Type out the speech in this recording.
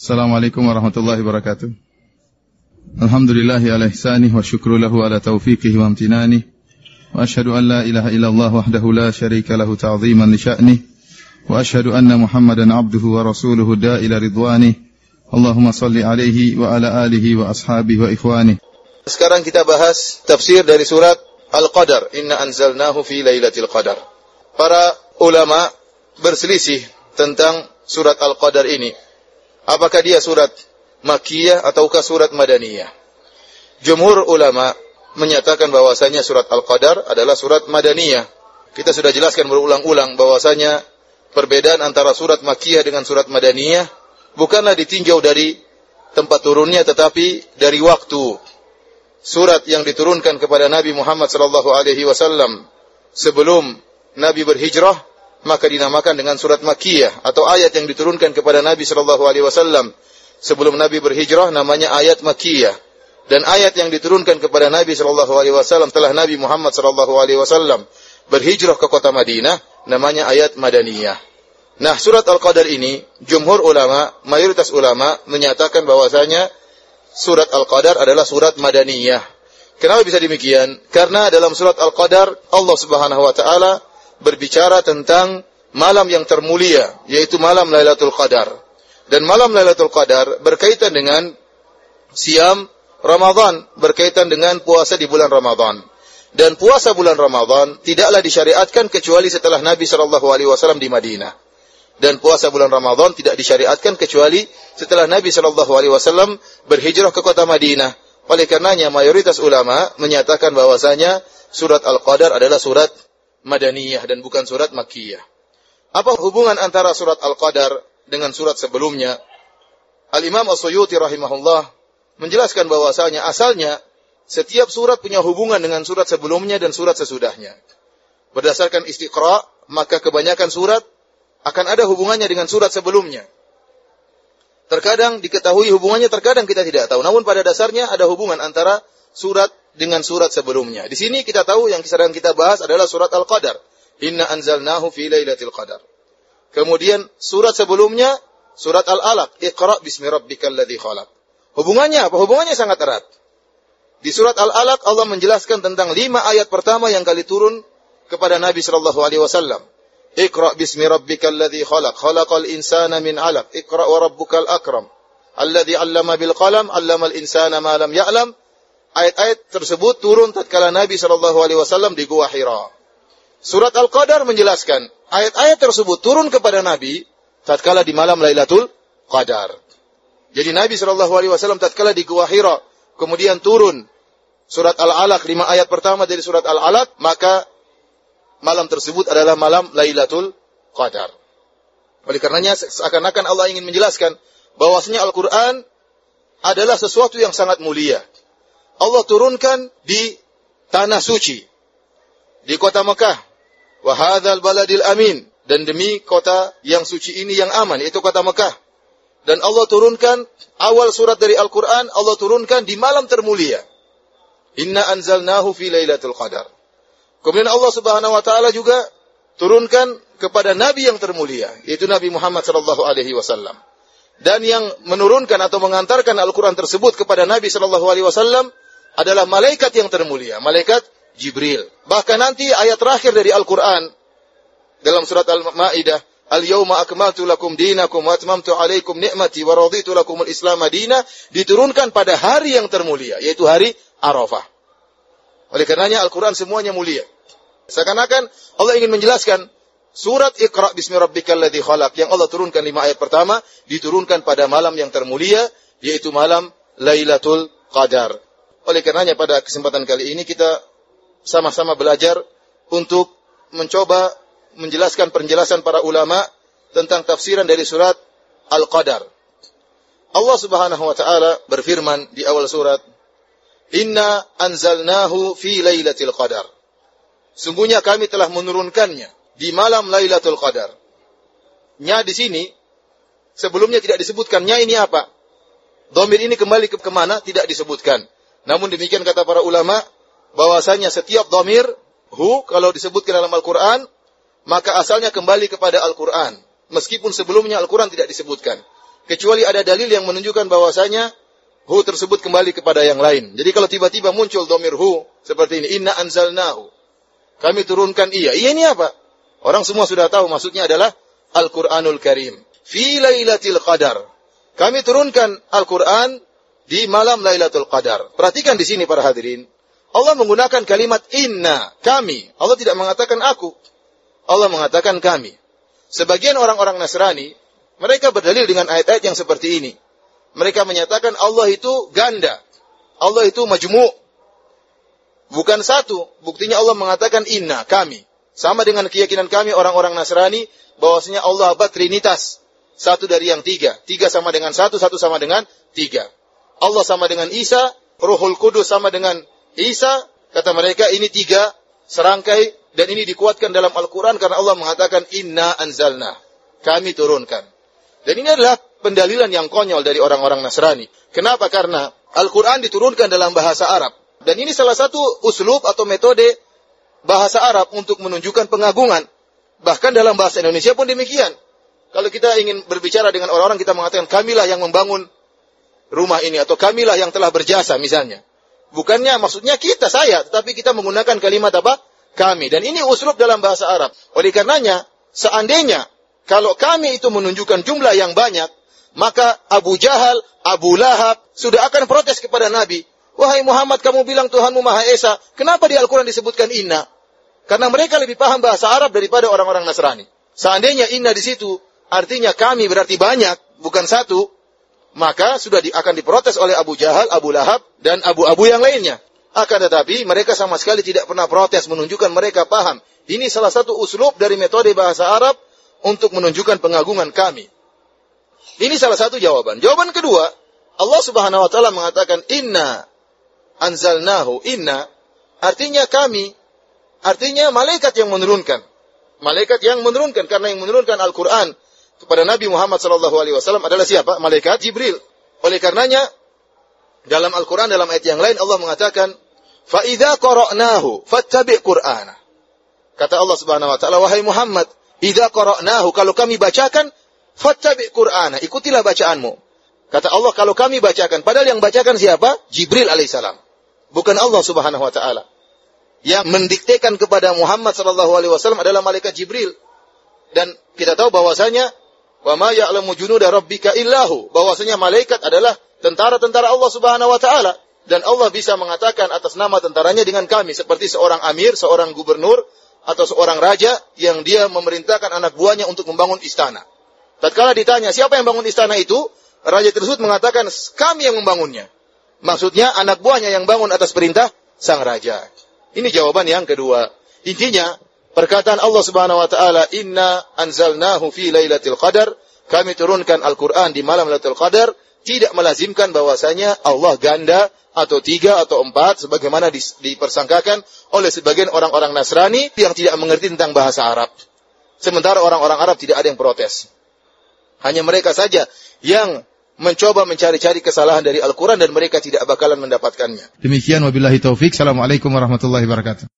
Assalamualaikum warahmatullahi wabarakatuh. Alhamdulillahi ala ihsanih wa syukru lahu ala taufiqihi wa amtinanih. Wa ashadu an la ilaha illallah wahdahu la syarika lahu ta'ziman li sya'nih. Wa ashadu anna muhammadan abduhu wa rasuluhu da ila ridwanih. Allahumma salli alaihi wa ala alihi wa ashabihi wa ikhwanih. Sekarang kita bahas tafsir dari surat Al-Qadar. Inna anzalnahu fi lailatul qadar. Para ulama berselisih tentang surat Al-Qadar ini Apakah dia surat Makkiyah ataukah surat Madaniyah? Jumhur ulama menyatakan bahwasanya surat Al-Qadar adalah surat Madaniyah. Kita sudah jelaskan berulang-ulang bahwasanya perbedaan antara surat Makkiyah dengan surat Madaniyah bukanlah ditinjau dari tempat turunnya tetapi dari waktu surat yang diturunkan kepada Nabi Muhammad sallallahu alaihi wasallam sebelum Nabi berhijrah maka dinamakan dengan surat Makkiyah atau ayat yang diturunkan kepada Nabi sallallahu alaihi wasallam sebelum Nabi berhijrah namanya ayat Makkiyah dan ayat yang diturunkan kepada Nabi sallallahu alaihi wasallam telah Nabi Muhammad sallallahu alaihi wasallam berhijrah ke kota Madinah namanya ayat Madaniyah. Nah, surat Al-Qadar ini jumhur ulama, mayoritas ulama menyatakan bahwasanya surat Al-Qadar adalah surat Madaniyah. Kenapa bisa demikian? Karena dalam surat Al-Qadar Allah Subhanahu wa taala berbicara tentang malam yang termulia, yaitu malam Lailatul Qadar. Dan malam Lailatul Qadar berkaitan dengan siam Ramadan, berkaitan dengan puasa di bulan Ramadan. Dan puasa bulan Ramadan tidaklah disyariatkan kecuali setelah Nabi Shallallahu alaihi wasallam di Madinah. Dan puasa bulan Ramadan tidak disyariatkan kecuali setelah Nabi Shallallahu alaihi wasallam berhijrah ke kota Madinah. Oleh karenanya mayoritas ulama menyatakan bahwasanya surat Al-Qadar adalah surat Madaniyah dan bukan surat Makkiyah. Apa hubungan antara surat Al-Qadar dengan surat sebelumnya? Al-Imam As-Suyuti rahimahullah menjelaskan bahwasanya asalnya setiap surat punya hubungan dengan surat sebelumnya dan surat sesudahnya. Berdasarkan istiqra, maka kebanyakan surat akan ada hubungannya dengan surat sebelumnya. Terkadang diketahui hubungannya, terkadang kita tidak tahu. Namun pada dasarnya ada hubungan antara surat dengan surat sebelumnya. Di sini kita tahu yang sedang kita bahas adalah surat Al-Qadar. Inna anzalnahu fi lailatul qadar. Kemudian surat sebelumnya surat Al-Alaq, Iqra bismi rabbikal ladzi khalaq. Hubungannya apa? Hubungannya sangat erat. Di surat Al-Alaq Allah menjelaskan tentang lima ayat pertama yang kali turun kepada Nabi sallallahu alaihi wasallam. Iqra bismi rabbikal ladzi khalaq, khalaqal insana min 'alaq. Iqra wa rabbukal akram. Alladzi 'allama bil qalam, 'allamal insana ma lam ya'lam. Ayat-ayat tersebut turun tatkala Nabi sallallahu alaihi wasallam di Gua Hira. Surat Al-Qadar menjelaskan ayat-ayat tersebut turun kepada Nabi tatkala di malam Lailatul Qadar. Jadi Nabi sallallahu alaihi wasallam tatkala di Gua Hira kemudian turun surat Al-Alaq lima ayat pertama dari surat Al-Alaq maka malam tersebut adalah malam Lailatul Qadar. Oleh karenanya seakan-akan Allah ingin menjelaskan bahwasanya Al-Qur'an adalah sesuatu yang sangat mulia. Allah turunkan di tanah suci di kota Mekah. Wa hadzal baladil amin dan demi kota yang suci ini yang aman yaitu kota Mekah. Dan Allah turunkan awal surat dari Al-Qur'an Allah turunkan di malam termulia. Inna anzalnahu fi lailatul qadar. Kemudian Allah Subhanahu wa taala juga turunkan kepada nabi yang termulia yaitu Nabi Muhammad sallallahu alaihi wasallam. Dan yang menurunkan atau mengantarkan Al-Qur'an tersebut kepada Nabi sallallahu alaihi wasallam adalah malaikat yang termulia, malaikat Jibril. Bahkan nanti ayat terakhir dari Al-Qur'an dalam surat Al-Maidah Al-yawma akmaltu lakum dinakum wa atmamtu alaikum ni'mati wa raditu lakum al-islam madina diturunkan pada hari yang termulia yaitu hari Arafah. Oleh karenanya Al-Quran semuanya mulia. Seakan-akan Allah ingin menjelaskan surat Iqra bismi rabbikal ladzi khalaq yang Allah turunkan lima ayat pertama diturunkan pada malam yang termulia yaitu malam Lailatul Qadar. Oleh karenanya pada kesempatan kali ini kita sama-sama belajar untuk mencoba menjelaskan penjelasan para ulama tentang tafsiran dari surat Al-Qadar. Allah Subhanahu wa taala berfirman di awal surat, "Inna anzalnahu fi lailatul qadar." Sungguhnya kami telah menurunkannya di malam Lailatul Qadar. Nya di sini sebelumnya tidak disebutkan nya ini apa? Domir ini kembali ke ke mana? Tidak disebutkan. Namun demikian kata para ulama, bahwasanya setiap domir, hu, kalau disebutkan dalam Al-Quran, maka asalnya kembali kepada Al-Quran. Meskipun sebelumnya Al-Quran tidak disebutkan. kecuali ada dalil yang menunjukkan bahwasanya hu tersebut kembali kepada yang lain. Jadi kalau tiba-tiba muncul domir hu seperti ini, inna anzalnahu. Kami turunkan iya. Iya ini apa? Orang semua sudah tahu maksudnya adalah Al-Quranul Karim. Fi lailatul qadar. Kami turunkan Al-Quran di malam Lailatul Qadar. Perhatikan di sini para hadirin. Allah menggunakan kalimat inna, kami. Allah tidak mengatakan aku. Allah mengatakan kami. Sebagian orang-orang Nasrani, mereka berdalil dengan ayat-ayat yang seperti ini. Mereka menyatakan Allah itu ganda. Allah itu majmu' Bukan satu. Buktinya Allah mengatakan inna, kami. Sama dengan keyakinan kami orang-orang Nasrani, bahwasanya Allah abad Trinitas. Satu dari yang tiga. Tiga sama dengan satu, satu sama dengan tiga. Allah sama dengan Isa, Ruhul Kudus sama dengan Isa. Kata mereka ini tiga serangkai dan ini dikuatkan dalam Al-Quran karena Allah mengatakan inna anzalna. Kami turunkan. Dan ini adalah pendalilan yang konyol dari orang-orang Nasrani. Kenapa? Karena Al-Quran diturunkan dalam bahasa Arab. Dan ini salah satu uslub atau metode bahasa Arab untuk menunjukkan pengagungan. Bahkan dalam bahasa Indonesia pun demikian. Kalau kita ingin berbicara dengan orang-orang, kita mengatakan kamilah yang membangun rumah ini atau kamilah yang telah berjasa misalnya. Bukannya maksudnya kita saya, tetapi kita menggunakan kalimat apa? Kami. Dan ini uslub dalam bahasa Arab. Oleh karenanya, seandainya kalau kami itu menunjukkan jumlah yang banyak, maka Abu Jahal, Abu Lahab sudah akan protes kepada Nabi. Wahai Muhammad, kamu bilang Tuhanmu Maha Esa. Kenapa di Al-Quran disebutkan inna? Karena mereka lebih paham bahasa Arab daripada orang-orang Nasrani. Seandainya inna di situ artinya kami berarti banyak, bukan satu, maka sudah di, akan diprotes oleh Abu Jahal, Abu Lahab, dan Abu-Abu yang lainnya. Akan tetapi mereka sama sekali tidak pernah protes menunjukkan mereka paham. Ini salah satu uslub dari metode bahasa Arab untuk menunjukkan pengagungan kami. Ini salah satu jawaban. Jawaban kedua, Allah Subhanahu wa taala mengatakan inna anzalnahu inna artinya kami artinya malaikat yang menurunkan. Malaikat yang menurunkan karena yang menurunkan Al-Qur'an kepada Nabi Muhammad sallallahu alaihi wasallam adalah siapa? Malaikat Jibril. Oleh karenanya dalam Al-Qur'an dalam ayat yang lain Allah mengatakan, "Fa idza qara'nahu fattabi' Qur'ana." Kata Allah Subhanahu wa taala, "Wahai Muhammad, idza qara'nahu kalau kami bacakan, fattabi' Qur'ana, ikutilah bacaanmu." Kata Allah, kalau kami bacakan, padahal yang bacakan siapa? Jibril alaihissalam. Bukan Allah Subhanahu wa taala. Yang mendiktekan kepada Muhammad sallallahu alaihi wasallam adalah malaikat Jibril. Dan kita tahu bahwasanya Wa ma ya'lamu junuda rabbika illahu. Bahwasanya malaikat adalah tentara-tentara Allah Subhanahu wa taala dan Allah bisa mengatakan atas nama tentaranya dengan kami seperti seorang amir, seorang gubernur atau seorang raja yang dia memerintahkan anak buahnya untuk membangun istana. Tatkala ditanya siapa yang bangun istana itu, raja tersebut mengatakan kami yang membangunnya. Maksudnya anak buahnya yang bangun atas perintah sang raja. Ini jawaban yang kedua. Intinya Perkataan Allah Subhanahu wa taala, "Inna anzalnahu fi lailatul qadar." Kami turunkan Al-Qur'an di malam Lailatul Qadar tidak melazimkan bahwasanya Allah ganda atau tiga atau empat sebagaimana dipersangkakan oleh sebagian orang-orang Nasrani yang tidak mengerti tentang bahasa Arab. Sementara orang-orang Arab tidak ada yang protes. Hanya mereka saja yang mencoba mencari-cari kesalahan dari Al-Quran dan mereka tidak bakalan mendapatkannya. Demikian wabillahi taufik. Assalamualaikum warahmatullahi wabarakatuh.